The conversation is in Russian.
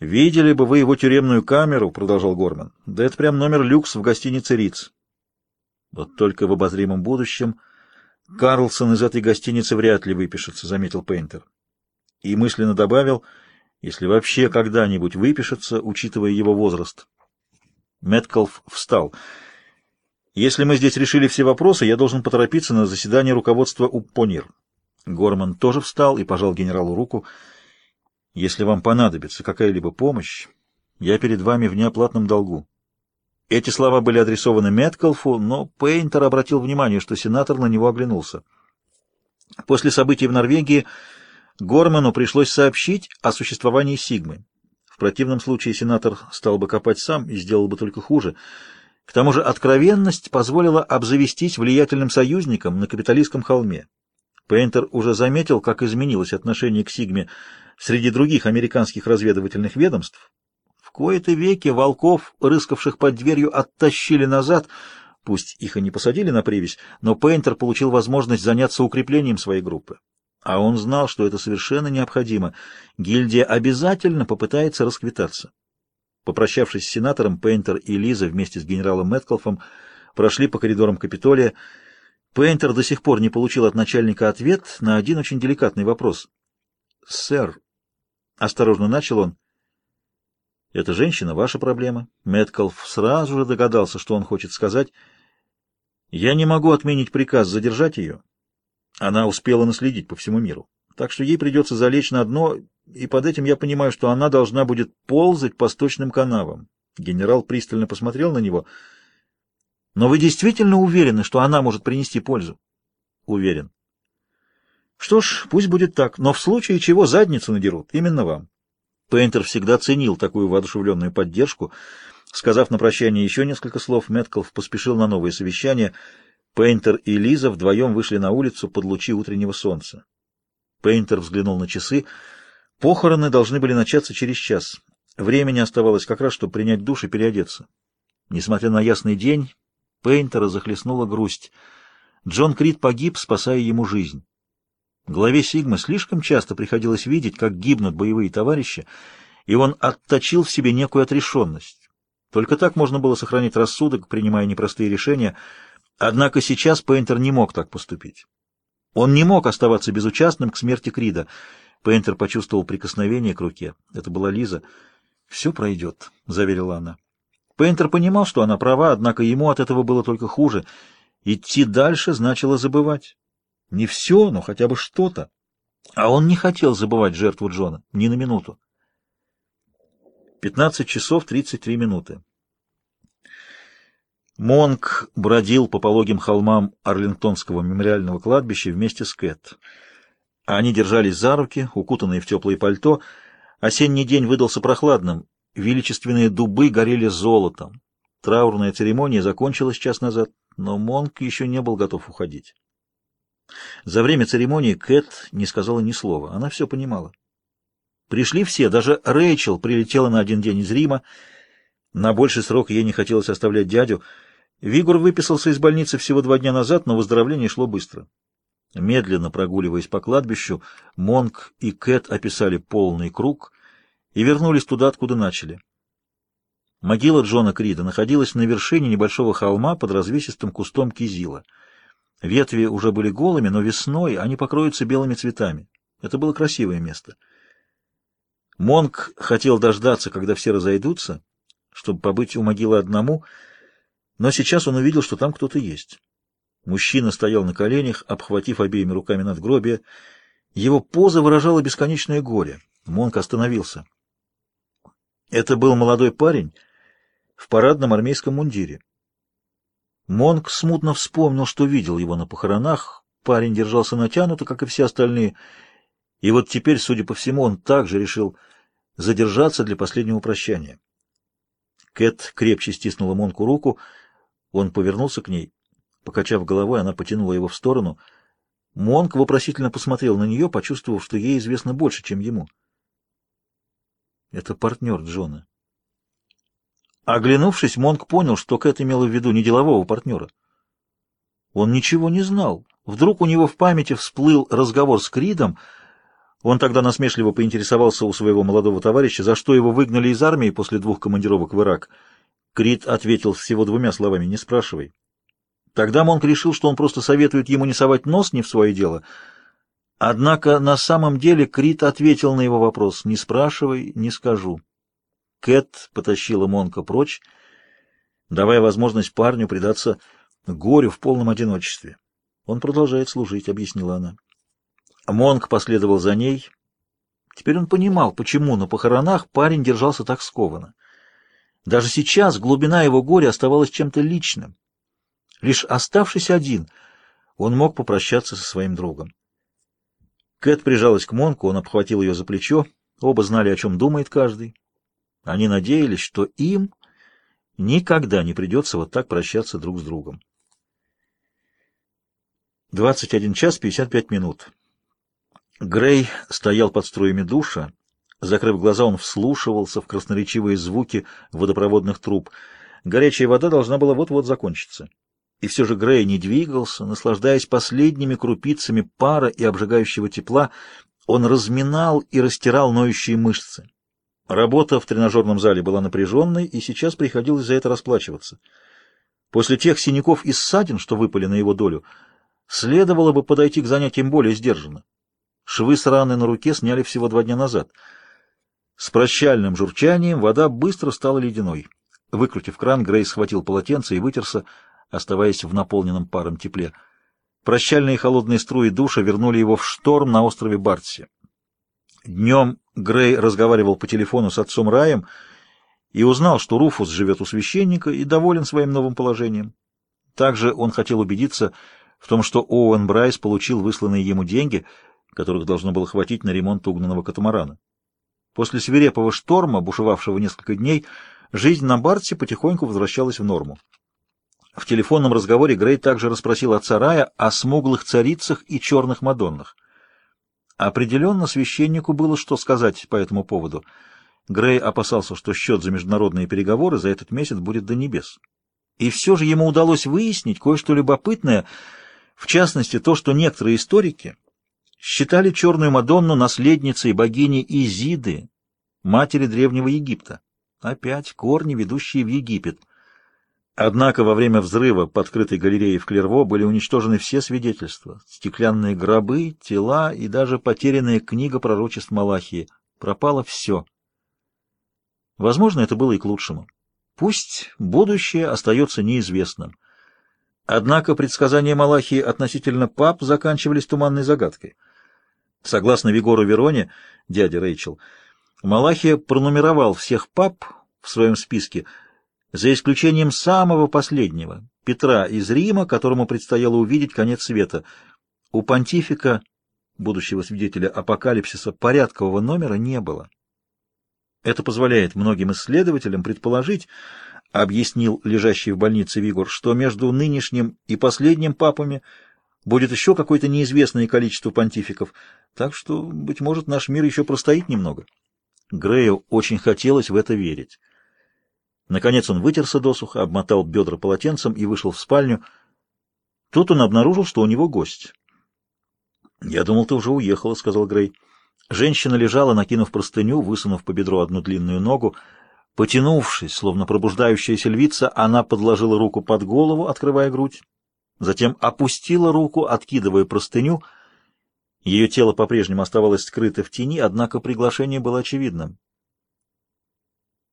«Видели бы вы его тюремную камеру», — продолжал Горман. «Да это прям номер люкс в гостинице «Риц». Вот только в обозримом будущем Карлсон из этой гостиницы вряд ли выпишется, — заметил Пейнтер. И мысленно добавил, если вообще когда-нибудь выпишется, учитывая его возраст. Мэткалф встал. «Если мы здесь решили все вопросы, я должен поторопиться на заседание руководства УППОНИР». Горман тоже встал и пожал генералу руку. «Если вам понадобится какая-либо помощь, я перед вами в неоплатном долгу». Эти слова были адресованы Меткалфу, но Пейнтер обратил внимание, что сенатор на него оглянулся. После событий в Норвегии Горману пришлось сообщить о существовании Сигмы. В противном случае сенатор стал бы копать сам и сделал бы только хуже. К тому же откровенность позволила обзавестись влиятельным союзником на капиталистском холме. Пейнтер уже заметил, как изменилось отношение к Сигме среди других американских разведывательных ведомств, кои-то веки волков, рыскавших под дверью, оттащили назад, пусть их и не посадили на привязь, но Пейнтер получил возможность заняться укреплением своей группы. А он знал, что это совершенно необходимо. Гильдия обязательно попытается расквитаться. Попрощавшись с сенатором, Пейнтер и Лиза вместе с генералом Мэткалфом прошли по коридорам Капитолия. Пейнтер до сих пор не получил от начальника ответ на один очень деликатный вопрос. «Сэр», — осторожно начал он, — эта женщина — ваша проблема. Мэткалф сразу же догадался, что он хочет сказать. Я не могу отменить приказ задержать ее. Она успела наследить по всему миру. Так что ей придется залечь на дно, и под этим я понимаю, что она должна будет ползать по сточным канавам. Генерал пристально посмотрел на него. Но вы действительно уверены, что она может принести пользу? Уверен. Что ж, пусть будет так, но в случае чего задницу надерут именно вам. Пейнтер всегда ценил такую воодушевленную поддержку. Сказав на прощание еще несколько слов, Меткалф поспешил на новое совещание. Пейнтер и Лиза вдвоем вышли на улицу под лучи утреннего солнца. Пейнтер взглянул на часы. Похороны должны были начаться через час. Времени оставалось как раз, чтобы принять душ и переодеться. Несмотря на ясный день, Пейнтера захлестнула грусть. Джон Крид погиб, спасая ему жизнь. Главе Сигмы слишком часто приходилось видеть, как гибнут боевые товарищи, и он отточил в себе некую отрешенность. Только так можно было сохранить рассудок, принимая непростые решения, однако сейчас Пейнтер не мог так поступить. Он не мог оставаться безучастным к смерти Крида. Пейнтер почувствовал прикосновение к руке. Это была Лиза. «Все пройдет», — заверила она. Пейнтер понимал, что она права, однако ему от этого было только хуже. Идти дальше значило забывать. Не все, но хотя бы что-то. А он не хотел забывать жертву Джона, ни на минуту. 15 часов 33 минуты. Монк бродил по пологим холмам Арлингтонского мемориального кладбища вместе с Кэт. Они держались за руки, укутанные в теплое пальто. Осенний день выдался прохладным. Величественные дубы горели золотом. Траурная церемония закончилась час назад, но Монк еще не был готов уходить. За время церемонии Кэт не сказала ни слова. Она все понимала. Пришли все, даже Рэйчел прилетела на один день из Рима. На больший срок ей не хотелось оставлять дядю. Вигур выписался из больницы всего два дня назад, но выздоровление шло быстро. Медленно прогуливаясь по кладбищу, Монк и Кэт описали полный круг и вернулись туда, откуда начали. Могила Джона Крида находилась на вершине небольшого холма под развесистым кустом кизила — Ветви уже были голыми, но весной они покроются белыми цветами. Это было красивое место. Монк хотел дождаться, когда все разойдутся, чтобы побыть у могилы одному, но сейчас он увидел, что там кто-то есть. Мужчина стоял на коленях, обхватив обеими руками надгробие. Его поза выражала бесконечное горе. Монк остановился. Это был молодой парень в парадном армейском мундире. Монк смутно вспомнил, что видел его на похоронах. Парень держался натянуто, как и все остальные. И вот теперь, судя по всему, он также решил задержаться для последнего прощания. Кэт крепче стиснула Монку руку. Он повернулся к ней. Покачав головой, она потянула его в сторону. Монк вопросительно посмотрел на нее, почувствовав, что ей известно больше, чем ему. Это партнер Джона. Оглянувшись, Монк понял, что Кэт имела в виду не делового партнера. Он ничего не знал. Вдруг у него в памяти всплыл разговор с Кридом, Он тогда насмешливо поинтересовался у своего молодого товарища, за что его выгнали из армии после двух командировок в Ирак. Крит ответил всего двумя словами «не спрашивай». Тогда Монк решил, что он просто советует ему не совать нос не в свое дело. Однако на самом деле Крит ответил на его вопрос «не спрашивай, не скажу». Кэт потащила Монка прочь, давая возможность парню предаться горю в полном одиночестве. «Он продолжает служить», — объяснила она. Монк последовал за ней. Теперь он понимал, почему на похоронах парень держался так скованно. Даже сейчас глубина его горя оставалась чем-то личным. Лишь оставшись один, он мог попрощаться со своим другом. Кэт прижалась к Монку, он обхватил ее за плечо. Оба знали, о чем думает каждый. Они надеялись, что им никогда не придется вот так прощаться друг с другом. 21 час 55 минут. Грей стоял под струями душа. Закрыв глаза, он вслушивался в красноречивые звуки водопроводных труб. Горячая вода должна была вот-вот закончиться. И все же Грей не двигался, наслаждаясь последними крупицами пара и обжигающего тепла. Он разминал и растирал ноющие мышцы. Работа в тренажерном зале была напряженной, и сейчас приходилось за это расплачиваться. После тех синяков и ссадин, что выпали на его долю, следовало бы подойти к занятиям более сдержанно. Швы с раны на руке сняли всего два дня назад. С прощальным журчанием вода быстро стала ледяной. Выкрутив кран, Грей схватил полотенце и вытерся, оставаясь в наполненном паром тепле. Прощальные холодные струи душа вернули его в шторм на острове Бартси. Днем Грей разговаривал по телефону с отцом Раем и узнал, что Руфус живет у священника и доволен своим новым положением. Также он хотел убедиться в том, что Оуэн Брайс получил высланные ему деньги — которых должно было хватить на ремонт угнанного катамарана. После свирепого шторма, бушевавшего несколько дней, жизнь на Барте потихоньку возвращалась в норму. В телефонном разговоре Грей также расспросил отца Рая о смуглых царицах и черных мадоннах. Определенно священнику было что сказать по этому поводу. Грей опасался, что счет за международные переговоры за этот месяц будет до небес. И все же ему удалось выяснить кое-что любопытное, в частности то, что некоторые историки считали Черную Мадонну наследницей богини Изиды, матери Древнего Египта. Опять корни, ведущие в Египет. Однако во время взрыва подкрытой галереи в Клерво были уничтожены все свидетельства, стеклянные гробы, тела и даже потерянная книга пророчеств Малахии. Пропало все. Возможно, это было и к лучшему. Пусть будущее остается неизвестным. Однако предсказания Малахии относительно пап заканчивались туманной загадкой. Согласно Вигору Вероне, дяде Рэйчел, Малахия пронумеровал всех пап в своем списке, за исключением самого последнего, Петра из Рима, которому предстояло увидеть конец света. У понтифика, будущего свидетеля апокалипсиса, порядкового номера не было. Это позволяет многим исследователям предположить, объяснил лежащий в больнице Вигор, что между нынешним и последним папами будет еще какое-то неизвестное количество понтификов, так что, быть может, наш мир еще простоит немного. Грею очень хотелось в это верить. Наконец он вытерся досуха, обмотал бедра полотенцем и вышел в спальню. Тут он обнаружил, что у него гость. «Я думал, ты уже уехала», — сказал Грей. Женщина лежала, накинув простыню, высунув по бедру одну длинную ногу. Потянувшись, словно пробуждающаяся львица, она подложила руку под голову, открывая грудь. Затем опустила руку, откидывая простыню. Ее тело по-прежнему оставалось скрыто в тени, однако приглашение было очевидным.